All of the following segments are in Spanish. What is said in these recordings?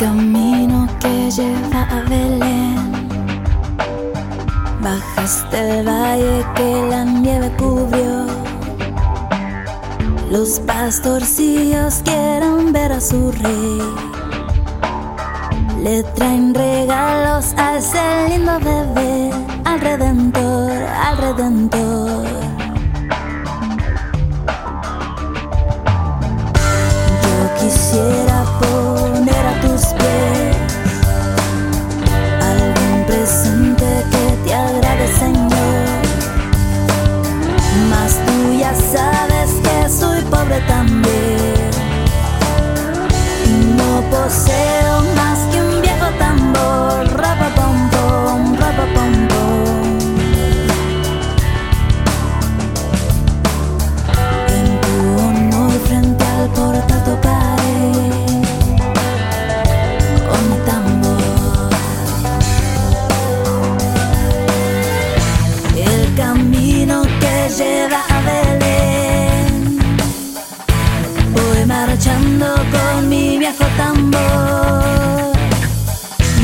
camino que lleva a Belén. Bajaste el valle que la nieve cubrió. Los pastorcillos quieren ver a su rey. Le traen regalos a ese lindo bebé, al redentor, al redentor.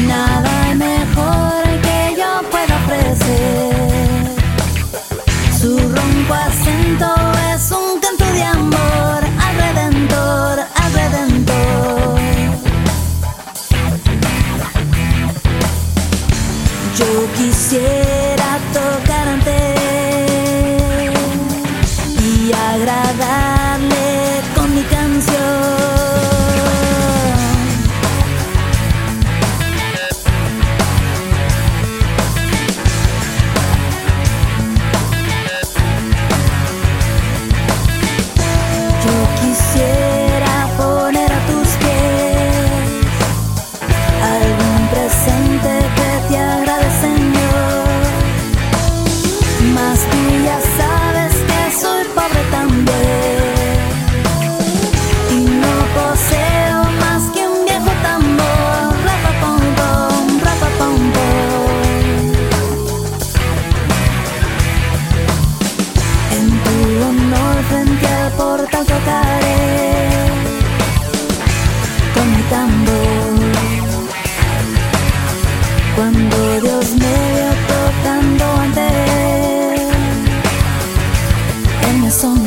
Nada mejor que yo pueda ofrecer. Su ronco acento es un canto de amor al redentor, al redentor. Yo quisiera tocar ante y agradarle Más que ya sabes que soy pobre també. Y no poseo más que un viejo tambor. Un rapaponco, un rapaponco. En tu honor frente al portal, sacaré con mi tambor Cuando Dios me. song.